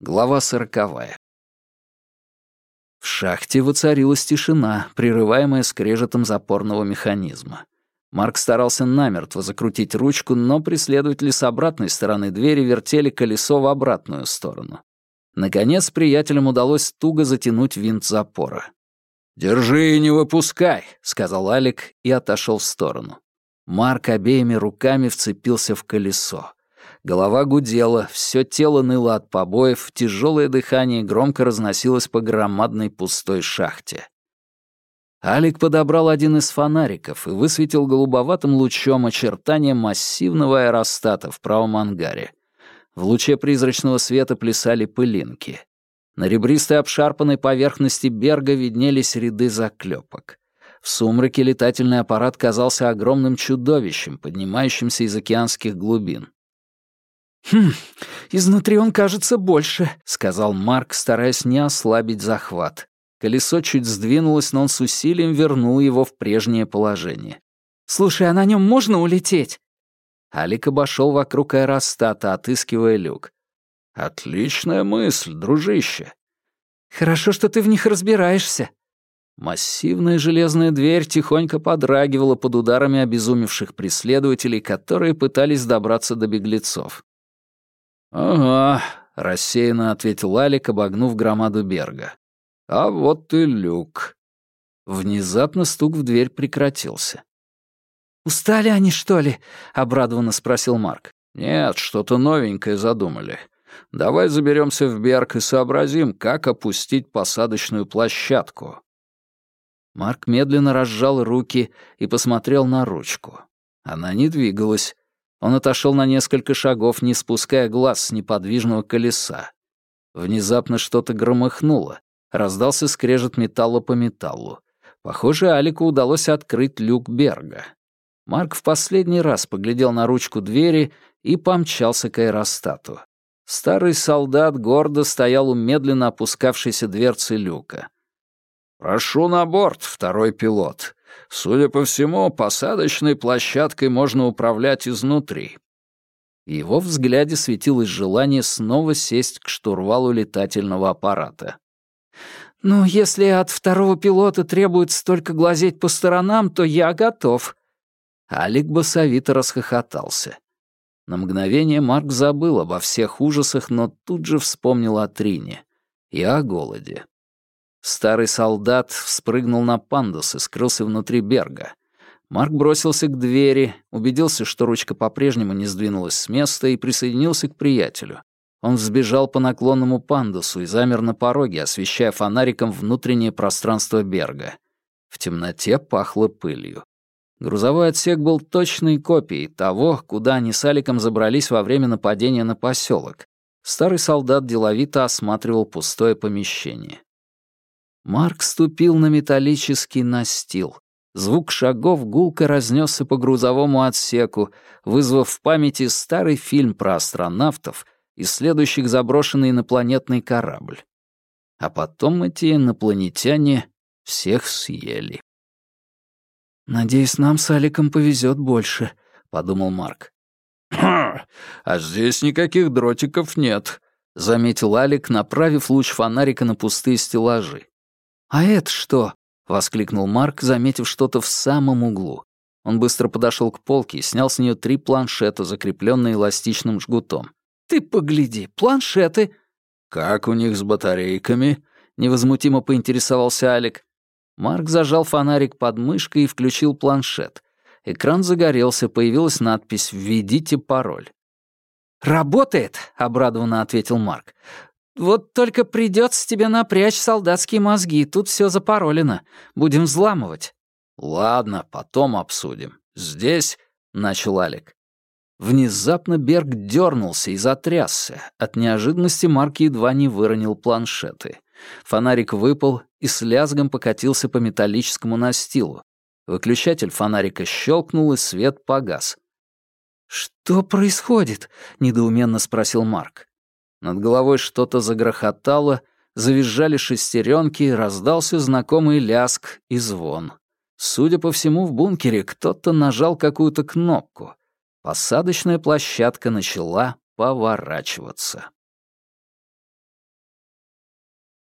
Глава сороковая. В шахте воцарилась тишина, прерываемая скрежетом запорного механизма. Марк старался намертво закрутить ручку, но преследователи с обратной стороны двери вертели колесо в обратную сторону. Наконец, приятелям удалось туго затянуть винт запора. «Держи и не выпускай», — сказал Алик и отошел в сторону. Марк обеими руками вцепился в колесо. Голова гудела, все тело ныло от побоев, тяжелое дыхание громко разносилось по громадной пустой шахте. Алик подобрал один из фонариков и высветил голубоватым лучом очертания массивного аэростата в правом ангаре. В луче призрачного света плясали пылинки. На ребристой обшарпанной поверхности Берга виднелись ряды заклепок. В сумраке летательный аппарат казался огромным чудовищем, поднимающимся из океанских глубин. «Хм, изнутри он кажется больше», — сказал Марк, стараясь не ослабить захват. Колесо чуть сдвинулось, но он с усилием вернул его в прежнее положение. «Слушай, а на нем можно улететь?» Алик обошел вокруг аэростата, отыскивая люк. «Отличная мысль, дружище». «Хорошо, что ты в них разбираешься». Массивная железная дверь тихонько подрагивала под ударами обезумевших преследователей, которые пытались добраться до беглецов. «Ага», — рассеянно ответил Алик, обогнув громаду Берга. «А вот и люк». Внезапно стук в дверь прекратился. «Устали они, что ли?» — обрадованно спросил Марк. «Нет, что-то новенькое задумали. Давай заберемся в Берг и сообразим, как опустить посадочную площадку». Марк медленно разжал руки и посмотрел на ручку. Она не двигалась. Он отошел на несколько шагов, не спуская глаз с неподвижного колеса. Внезапно что-то громыхнуло. Раздался скрежет металла по металлу. Похоже, Алику удалось открыть люк Берга. Марк в последний раз поглядел на ручку двери и помчался к аэростату. Старый солдат гордо стоял у медленно опускавшейся дверцы люка. «Прошу на борт, второй пилот. Судя по всему, посадочной площадкой можно управлять изнутри». В его взгляде светилось желание снова сесть к штурвалу летательного аппарата. «Ну, если от второго пилота требуется только глазеть по сторонам, то я готов». Алик басовито расхохотался. На мгновение Марк забыл обо всех ужасах, но тут же вспомнил о Трине и о голоде. Старый солдат вспрыгнул на пандус и скрылся внутри Берга. Марк бросился к двери, убедился, что ручка по-прежнему не сдвинулась с места и присоединился к приятелю. Он взбежал по наклонному пандусу и замер на пороге, освещая фонариком внутреннее пространство Берга. В темноте пахло пылью. Грузовой отсек был точной копией того, куда они с Аликом забрались во время нападения на поселок. Старый солдат деловито осматривал пустое помещение. Марк ступил на металлический настил. Звук шагов гулко разнесся по грузовому отсеку, вызвав в памяти старый фильм про астронавтов, исследующих заброшенный инопланетный корабль. А потом эти инопланетяне всех съели. «Надеюсь, нам с Аликом повезет больше», — подумал Марк. «Ха, а здесь никаких дротиков нет», — заметил Алик, направив луч фонарика на пустые стеллажи. «А это что?» — воскликнул Марк, заметив что-то в самом углу. Он быстро подошел к полке и снял с нее три планшета, закрепленные эластичным жгутом. «Ты погляди, планшеты!» «Как у них с батарейками?» — невозмутимо поинтересовался Алик. Марк зажал фонарик под мышкой и включил планшет. Экран загорелся, появилась надпись «Введите пароль». «Работает!» — обрадованно ответил Марк. Вот только придется тебе напрячь солдатские мозги, тут все запаролено. Будем взламывать». «Ладно, потом обсудим. Здесь...» — начал Алик. Внезапно Берг дернулся и затрясся. От неожиданности Марк едва не выронил планшеты. Фонарик выпал и с лязгом покатился по металлическому настилу. Выключатель фонарика щелкнул, и свет погас. «Что происходит?» — недоуменно спросил Марк. Над головой что-то загрохотало, завизжали шестеренки, раздался знакомый ляск и звон. Судя по всему, в бункере кто-то нажал какую-то кнопку. Посадочная площадка начала поворачиваться.